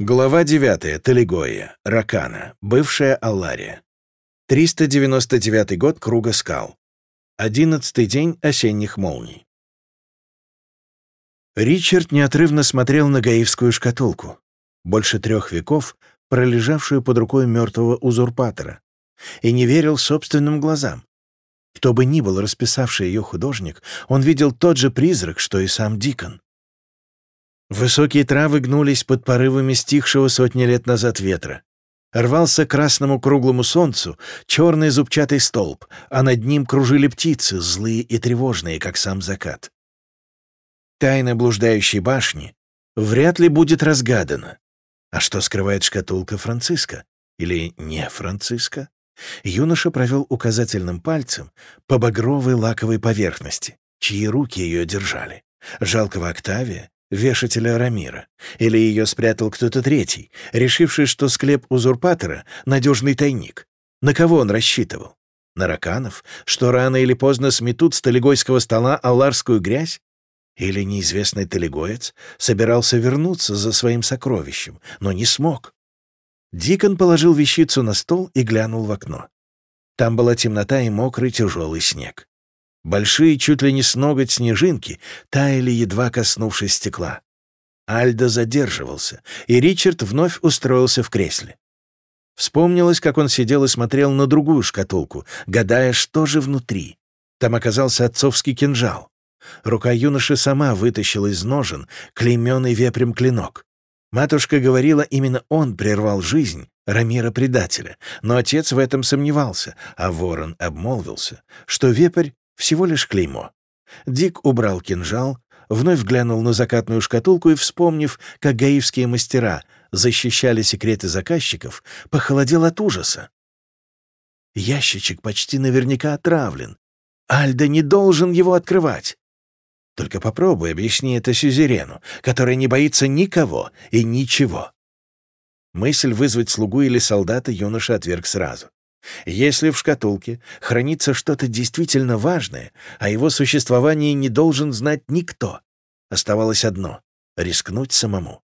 Глава 9. Талигоя. Ракана. Бывшая Аллария. 399 год Круга скал. Одиннадцатый день осенних молний. Ричард неотрывно смотрел на гаивскую шкатулку, больше трех веков пролежавшую под рукой мертвого узурпатора, и не верил собственным глазам. Кто бы ни был расписавший ее художник, он видел тот же призрак, что и сам Дикон. Высокие травы гнулись под порывами стихшего сотни лет назад ветра. Рвался красному круглому солнцу черный зубчатый столб, а над ним кружили птицы, злые и тревожные, как сам закат. Тайна блуждающей башни вряд ли будет разгадана. А что скрывает шкатулка Франциска? Или не Франциска? Юноша провел указательным пальцем по багровой лаковой поверхности, чьи руки ее держали. Жалкого Октавия, вешателя Рамира. Или ее спрятал кто-то третий, решивший, что склеп узурпатора — надежный тайник. На кого он рассчитывал? На раканов, что рано или поздно сметут с талигойского стола алларскую грязь? Или неизвестный талигоец собирался вернуться за своим сокровищем, но не смог? Дикон положил вещицу на стол и глянул в окно. Там была темнота и мокрый тяжелый снег. Большие, чуть ли не с ноготь снежинки, таяли, едва коснувшись стекла. Альдо задерживался, и Ричард вновь устроился в кресле. Вспомнилось, как он сидел и смотрел на другую шкатулку, гадая, что же внутри. Там оказался отцовский кинжал. Рука юноши сама вытащила из ножен клейменный вепрем клинок. Матушка говорила, именно он прервал жизнь Рамира-предателя, но отец в этом сомневался, а ворон обмолвился, что вепрь всего лишь клеймо. Дик убрал кинжал, вновь глянул на закатную шкатулку и, вспомнив, как гаивские мастера защищали секреты заказчиков, похолодел от ужаса. Ящичек почти наверняка отравлен. Альда не должен его открывать. Только попробуй объясни это Сюзерену, который не боится никого и ничего. Мысль вызвать слугу или солдата юноша отверг сразу. Если в шкатулке хранится что-то действительно важное, о его существовании не должен знать никто, оставалось одно — рискнуть самому.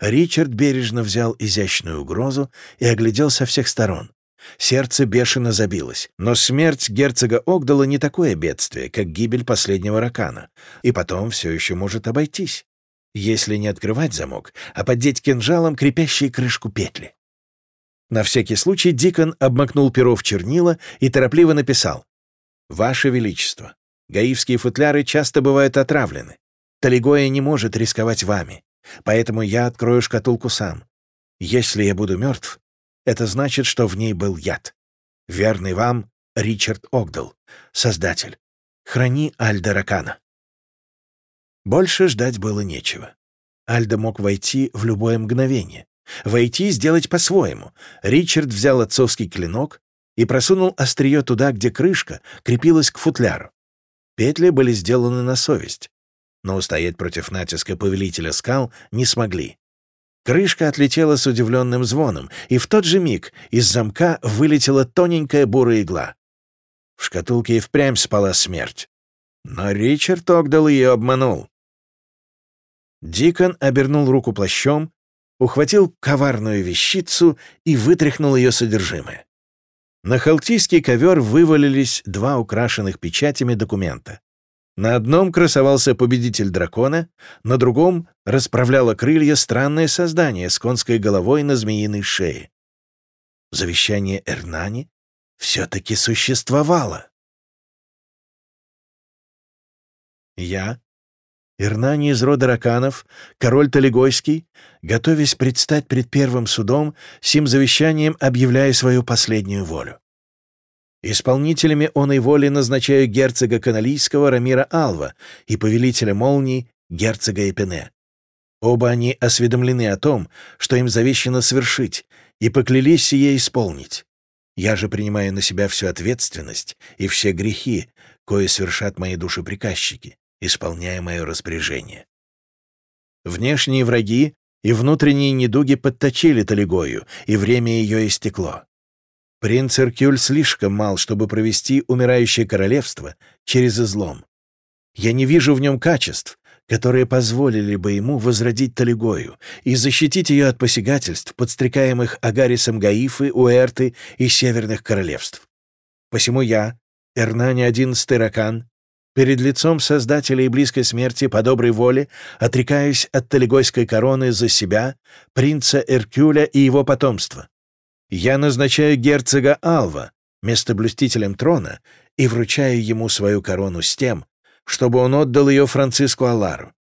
Ричард бережно взял изящную угрозу и оглядел со всех сторон. Сердце бешено забилось, но смерть герцога Огдала не такое бедствие, как гибель последнего ракана, и потом все еще может обойтись, если не открывать замок, а поддеть кинжалом крепящие крышку петли. На всякий случай Дикон обмакнул перо в чернила и торопливо написал. «Ваше Величество, гаивские футляры часто бывают отравлены. Талигоя не может рисковать вами, поэтому я открою шкатулку сам. Если я буду мертв, это значит, что в ней был яд. Верный вам Ричард Огдал, Создатель. Храни Альда Ракана». Больше ждать было нечего. Альда мог войти в любое мгновение. Войти и сделать по-своему. Ричард взял отцовский клинок и просунул острие туда, где крышка крепилась к футляру. Петли были сделаны на совесть, но устоять против натиска повелителя скал не смогли. Крышка отлетела с удивленным звоном, и в тот же миг из замка вылетела тоненькая бурая игла. В шкатулке и впрямь спала смерть. Но Ричард Огдал ее обманул. Дикон обернул руку плащом, ухватил коварную вещицу и вытряхнул ее содержимое. На халтийский ковер вывалились два украшенных печатями документа. На одном красовался победитель дракона, на другом расправляло крылья странное создание с конской головой на змеиной шее. Завещание Эрнани все-таки существовало. Я, Ирнани из рода Раканов, король Талигойский, готовясь предстать пред первым судом, сим завещанием объявляя свою последнюю волю. Исполнителями оной воли назначаю герцога Каналийского Рамира Алва и повелителя молний герцога Эпене. Оба они осведомлены о том, что им завещено совершить, и поклялись сие исполнить. Я же принимаю на себя всю ответственность и все грехи, кое совершат мои душеприказчики исполняя мое распоряжение. Внешние враги и внутренние недуги подточили Талигою, и время ее истекло. Принц Иркюль слишком мал, чтобы провести умирающее королевство через излом. Я не вижу в нем качеств, которые позволили бы ему возродить Талигою и защитить ее от посягательств, подстрекаемых Агарисом Гаифы, Уэрты и Северных Королевств. Посему я, Эрнани XI Ракан, перед лицом Создателя и близкой смерти по доброй воле отрекаюсь от Талигойской короны за себя, принца Эркюля и его потомство. Я назначаю герцога Алва, местоблюстителем трона, и вручаю ему свою корону с тем, чтобы он отдал ее Франциску Аллару.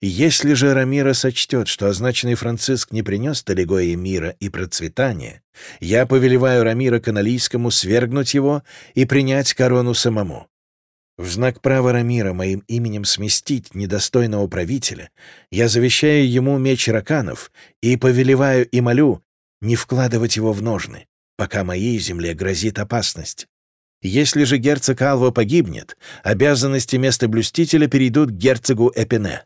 Если же Рамира сочтет, что означенный Франциск не принес Талигое мира и процветания, я повелеваю Рамира Каналийскому свергнуть его и принять корону самому. В знак права Рамира моим именем сместить недостойного правителя я завещаю ему меч раканов и повелеваю и молю не вкладывать его в ножны, пока моей земле грозит опасность. Если же герцог Алва погибнет, обязанности места блюстителя перейдут к герцогу Эпине.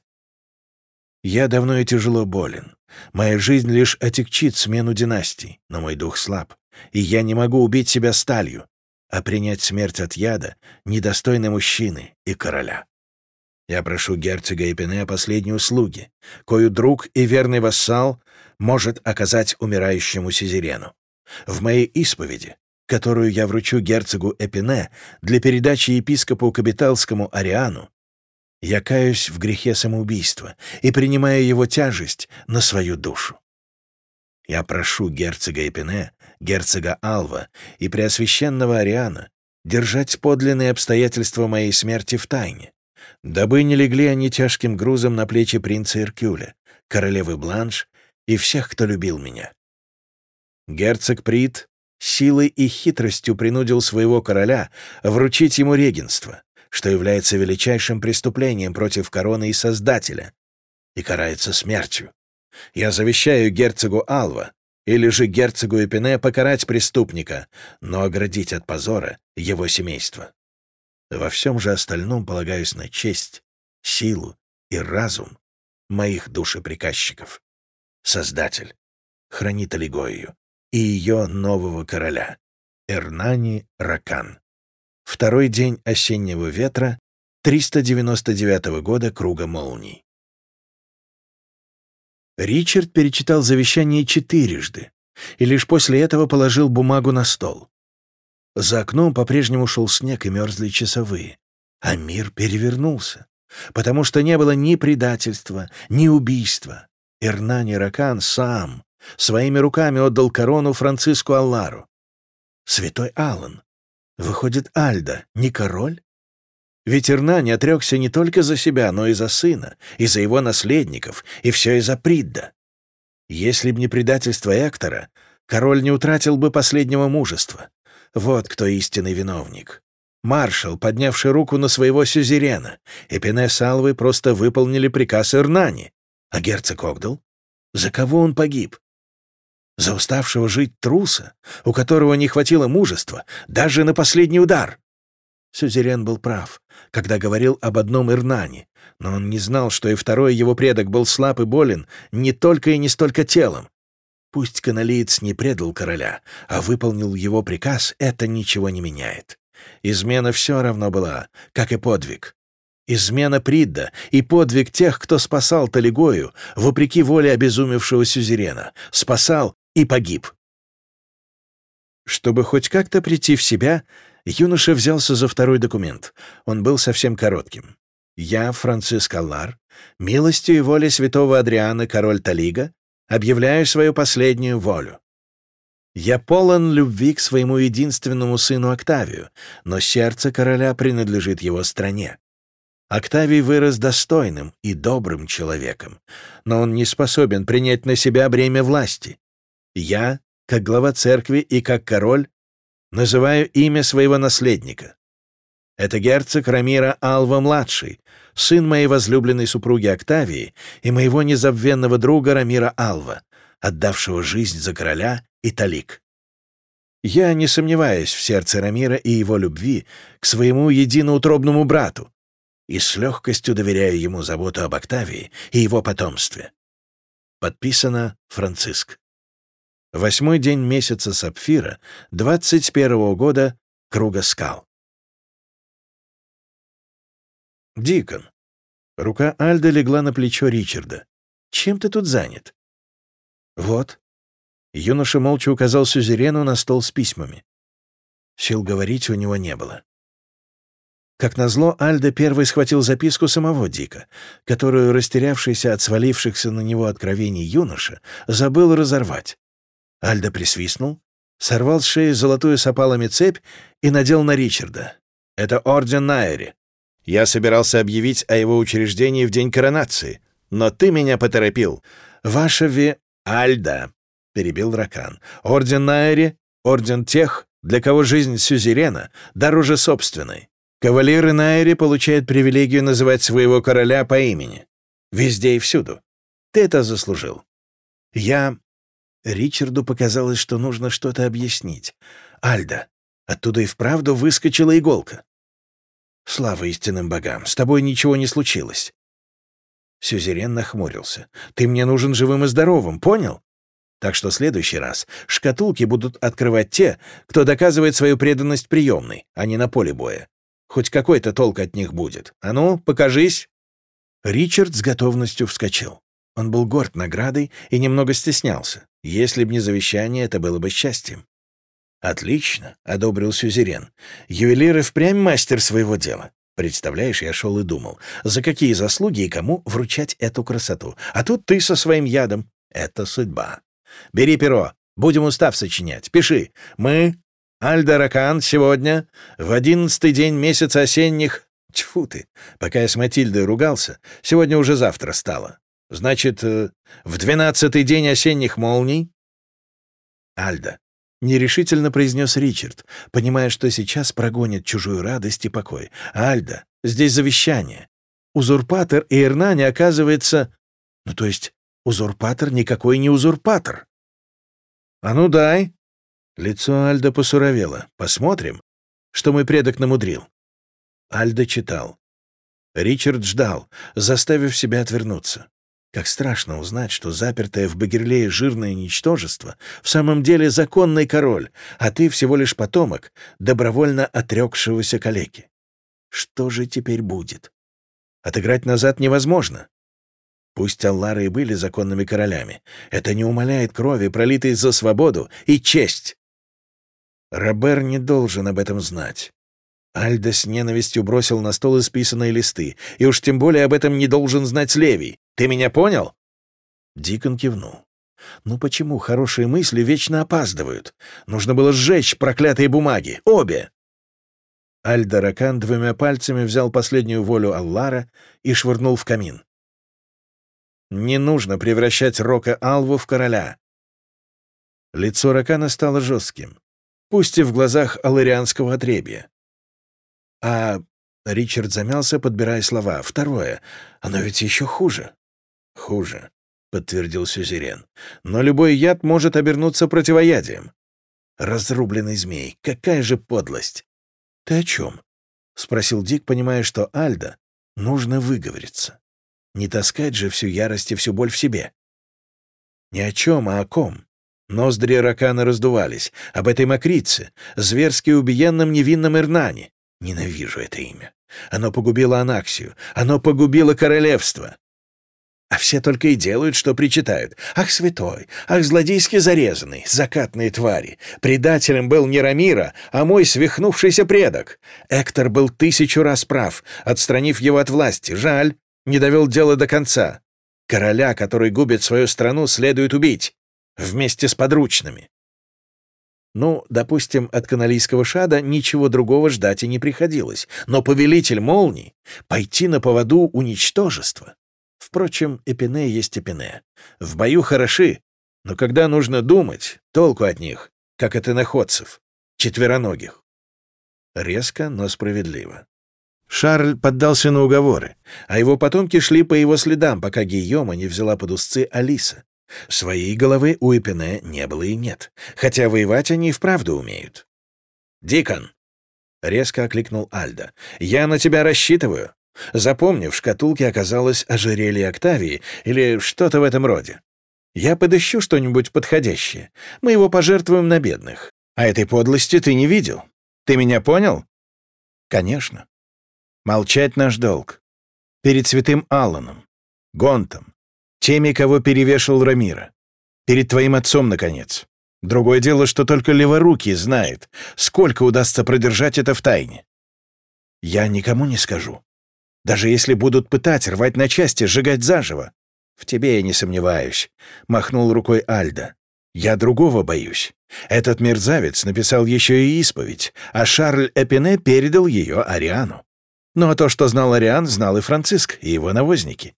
Я давно и тяжело болен. Моя жизнь лишь отягчит смену династий, но мой дух слаб, и я не могу убить себя сталью, а принять смерть от яда недостойны мужчины и короля. Я прошу герцога Эпине о последней услуге, кою друг и верный вассал может оказать умирающему Сизерену. В моей исповеди которую я вручу герцогу Эпине для передачи епископу Капиталскому Ариану, я каюсь в грехе самоубийства и принимаю его тяжесть на свою душу. Я прошу герцога Эпине, герцога Алва и преосвященного Ариана держать подлинные обстоятельства моей смерти в тайне, дабы не легли они тяжким грузом на плечи принца Иркюля, королевы Бланш и всех, кто любил меня. Герцог Прит силой и хитростью принудил своего короля вручить ему регенство, что является величайшим преступлением против короны и Создателя, и карается смертью. Я завещаю герцогу Алва или же герцогу Эпине покарать преступника, но оградить от позора его семейство. Во всем же остальном полагаюсь на честь, силу и разум моих душеприказчиков. Создатель, хранит Алигою, и ее нового короля, Эрнани Ракан. Второй день осеннего ветра 399 года Круга молний. Ричард перечитал завещание четырежды и лишь после этого положил бумагу на стол. За окном по-прежнему шел снег и мерзли часовые, а мир перевернулся, потому что не было ни предательства, ни убийства. Эрнани Ракан сам Своими руками отдал корону Франциску Аллару. Святой Аллан. Выходит, Альда не король? Ведь Ирна не отрекся не только за себя, но и за сына, и за его наследников, и все из-за Придда. Если б не предательство Эктора, король не утратил бы последнего мужества. Вот кто истинный виновник. Маршал, поднявший руку на своего сюзерена, и Пене Салвы просто выполнили приказ Ирнани. А герцог Огдал? За кого он погиб? За уставшего жить труса, у которого не хватило мужества, даже на последний удар. Сюзерен был прав, когда говорил об одном Ирнане, но он не знал, что и второй его предок был слаб и болен не только и не столько телом. Пусть каналиец не предал короля, а выполнил его приказ, это ничего не меняет. Измена все равно была, как и подвиг. Измена Придда и подвиг тех, кто спасал Талигою, вопреки воле обезумевшего сюзерена, спасал и погиб. Чтобы хоть как-то прийти в себя, юноша взялся за второй документ. Он был совсем коротким. «Я, Франциск Аллар, милостью и волей святого Адриана, король Талига, объявляю свою последнюю волю. Я полон любви к своему единственному сыну Октавию, но сердце короля принадлежит его стране. Октавий вырос достойным и добрым человеком, но он не способен принять на себя бремя власти. Я, как глава церкви и как король, называю имя своего наследника. Это герцог Рамира Алва-младший, сын моей возлюбленной супруги Октавии и моего незабвенного друга Рамира Алва, отдавшего жизнь за короля и талик. Я не сомневаюсь в сердце Рамира и его любви к своему единоутробному брату и с легкостью доверяю ему заботу об Октавии и его потомстве. Подписано Франциск. Восьмой день месяца Сапфира, 21-го года Круга скал. Дикон, Рука Альда легла на плечо Ричарда. «Чем ты тут занят?» «Вот». Юноша молча указал сюзерену на стол с письмами. Сил говорить у него не было. Как назло, Альда первый схватил записку самого Дика, которую, растерявшийся от свалившихся на него откровений юноша, забыл разорвать. Альда присвистнул, сорвал с шеи золотую с опалами цепь и надел на Ричарда. «Это орден Найри. Я собирался объявить о его учреждении в день коронации, но ты меня поторопил. Ваша ви... Альда!» — перебил Ракан. «Орден Найри — орден тех, для кого жизнь сюзерена дороже собственной. Кавалеры Найри получают привилегию называть своего короля по имени. Везде и всюду. Ты это заслужил. Я... Ричарду показалось, что нужно что-то объяснить. Альда. Оттуда и вправду выскочила иголка. Слава истинным богам, с тобой ничего не случилось. Сюзерен нахмурился. Ты мне нужен живым и здоровым, понял? Так что в следующий раз шкатулки будут открывать те, кто доказывает свою преданность приемной, а не на поле боя. Хоть какой-то толк от них будет. А ну, покажись!» Ричард с готовностью вскочил. Он был горд наградой и немного стеснялся. Если б не завещание, это было бы счастьем. «Отлично», — одобрил Сюзерен. «Ювелир и впрямь мастер своего дела. Представляешь, я шел и думал, за какие заслуги и кому вручать эту красоту. А тут ты со своим ядом. Это судьба. Бери перо, будем устав сочинять. Пиши. Мы Альдаракан сегодня, в одиннадцатый день месяца осенних... Тьфу ты, пока я с Матильдой ругался, сегодня уже завтра стало. Значит, э, в двенадцатый день осенних молний... Альда, — нерешительно произнес Ричард, понимая, что сейчас прогонит чужую радость и покой. «Альда, здесь завещание. Узурпатор и Ирнани, оказывается... Ну, то есть, узурпатор никакой не узурпатор». «А ну дай», Лицо Альда посуровело. «Посмотрим, что мой предок намудрил». Альда читал. Ричард ждал, заставив себя отвернуться. Как страшно узнать, что запертое в Багерлее жирное ничтожество в самом деле законный король, а ты всего лишь потомок добровольно отрекшегося калеки. Что же теперь будет? Отыграть назад невозможно. Пусть Аллары и были законными королями, это не умаляет крови, пролитой за свободу и честь. Робер не должен об этом знать. Альда с ненавистью бросил на стол исписанные листы, и уж тем более об этом не должен знать Левий. Ты меня понял?» Дикон кивнул. «Ну почему хорошие мысли вечно опаздывают? Нужно было сжечь проклятые бумаги. Обе!» Альда Ракан двумя пальцами взял последнюю волю Аллара и швырнул в камин. «Не нужно превращать Рока Алву в короля». Лицо Ракана стало жестким пусть и в глазах алларианского отребья. А Ричард замялся, подбирая слова. Второе. Оно ведь еще хуже. Хуже, подтвердил Сюзерен. Но любой яд может обернуться противоядием. Разрубленный змей. Какая же подлость. Ты о чем? Спросил Дик, понимая, что Альда нужно выговориться. Не таскать же всю ярость и всю боль в себе. Ни о чем, а о ком. Ноздри Ракана раздувались. Об этой мокрице, зверски убиенном невинном Ирнане. Ненавижу это имя. Оно погубило Анаксию. Оно погубило королевство. А все только и делают, что причитают. Ах, святой! Ах, злодейски зарезанный! Закатные твари! Предателем был не Рамира, а мой свихнувшийся предок. Эктор был тысячу раз прав, отстранив его от власти. Жаль, не довел дело до конца. Короля, который губит свою страну, следует убить вместе с подручными. Ну, допустим, от каналийского шада ничего другого ждать и не приходилось, но повелитель молний — пойти на поводу уничтожества. Впрочем, Эпине есть Эпине. В бою хороши, но когда нужно думать, толку от них, как от иноходцев, четвероногих. Резко, но справедливо. Шарль поддался на уговоры, а его потомки шли по его следам, пока Гийома не взяла под узцы Алиса. Своей головы у Эпине не было и нет, хотя воевать они и вправду умеют. «Дикон!» — резко окликнул Альда. «Я на тебя рассчитываю. Запомни, в шкатулке оказалось ожерелье Октавии или что-то в этом роде. Я подыщу что-нибудь подходящее. Мы его пожертвуем на бедных. А этой подлости ты не видел. Ты меня понял?» «Конечно. Молчать наш долг. Перед святым Алланом, Гонтом, теми, кого перевешал Рамира. Перед твоим отцом, наконец. Другое дело, что только леворукий знает, сколько удастся продержать это в тайне. Я никому не скажу. Даже если будут пытать, рвать на части, сжигать заживо. В тебе я не сомневаюсь, — махнул рукой Альда. Я другого боюсь. Этот мерзавец написал еще и исповедь, а Шарль Эпине передал ее Ариану. Ну а то, что знал Ариан, знал и Франциск, и его навозники.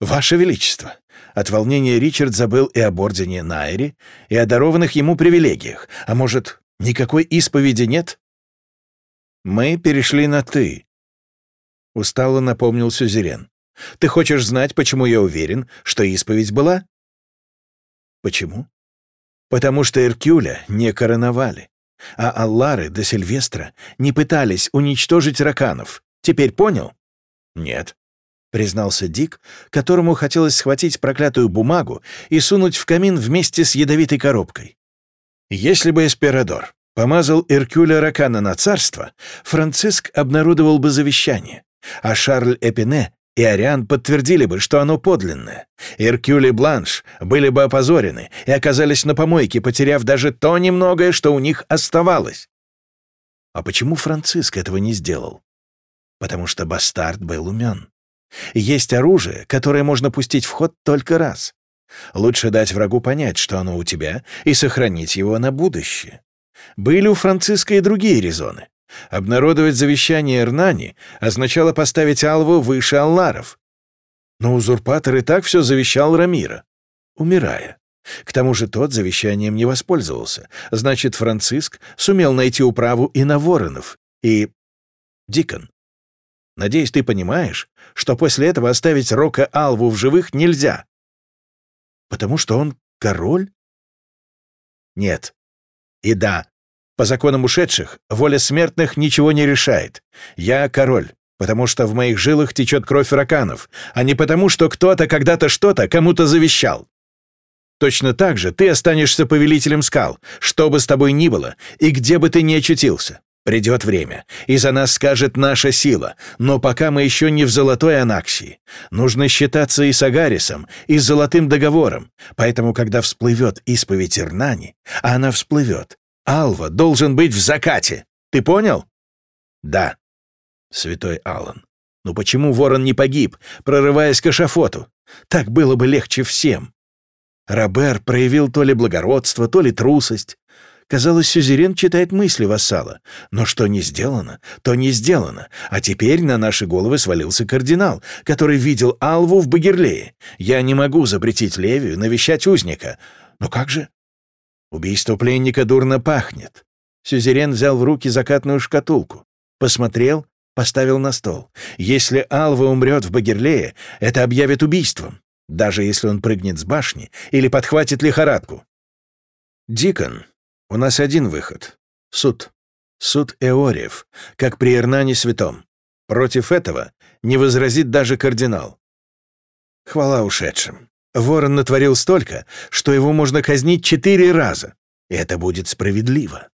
«Ваше Величество!» От волнения Ричард забыл и об ордене Найри, и о дарованных ему привилегиях. А может, никакой исповеди нет? «Мы перешли на «ты», — устало напомнил Сюзерен. «Ты хочешь знать, почему я уверен, что исповедь была?» «Почему?» «Потому что Эркюля не короновали, а Аллары до Сильвестра не пытались уничтожить раканов. Теперь понял?» «Нет», — признался Дик, которому хотелось схватить проклятую бумагу и сунуть в камин вместе с ядовитой коробкой. «Если бы Эсперадор помазал Эркюля Ракана на царство, Франциск обнародовал бы завещание, а Шарль Эпине и Ариан подтвердили бы, что оно подлинное. Эркюль и Бланш были бы опозорены и оказались на помойке, потеряв даже то немногое, что у них оставалось. А почему Франциск этого не сделал? Потому что бастард был умен. Есть оружие, которое можно пустить в ход только раз. Лучше дать врагу понять, что оно у тебя, и сохранить его на будущее. Были у Франциска и другие резоны. Обнародовать завещание Эрнани означало поставить Алву выше Алларов. Но узурпатор и так все завещал Рамира, умирая. К тому же тот завещанием не воспользовался. Значит, Франциск сумел найти управу и на Воронов, и... Дикон. Надеюсь, ты понимаешь, что после этого оставить Рока Алву в живых нельзя. Потому что он король? Нет. И да, по законам ушедших, воля смертных ничего не решает. Я король, потому что в моих жилах течет кровь раканов, а не потому, что кто-то когда-то что-то кому-то завещал. Точно так же ты останешься повелителем скал, что бы с тобой ни было и где бы ты ни очутился. Придет время, и за нас скажет наша сила, но пока мы еще не в золотой анаксии. Нужно считаться и с Агарисом, и с золотым договором, поэтому, когда всплывет исповедь Ирнани, а она всплывет, Алва должен быть в закате. Ты понял? Да, святой Аллан. Но почему ворон не погиб, прорываясь к эшафоту? Так было бы легче всем. Робер проявил то ли благородство, то ли трусость. Казалось, сюзерен читает мысли вассала. Но что не сделано, то не сделано. А теперь на наши головы свалился кардинал, который видел Алву в Багерлее. Я не могу запретить Левию навещать узника. Но как же? Убийство пленника дурно пахнет. Сюзерен взял в руки закатную шкатулку, посмотрел, поставил на стол. Если Алва умрет в Багерлее, это объявит убийством, даже если он прыгнет с башни или подхватит лихорадку. Дикон, у нас один выход. Суд. Суд Эориев, как при Эрнане Святом. Против этого не возразит даже кардинал. Хвала ушедшим. Ворон натворил столько, что его можно казнить четыре раза. Это будет справедливо.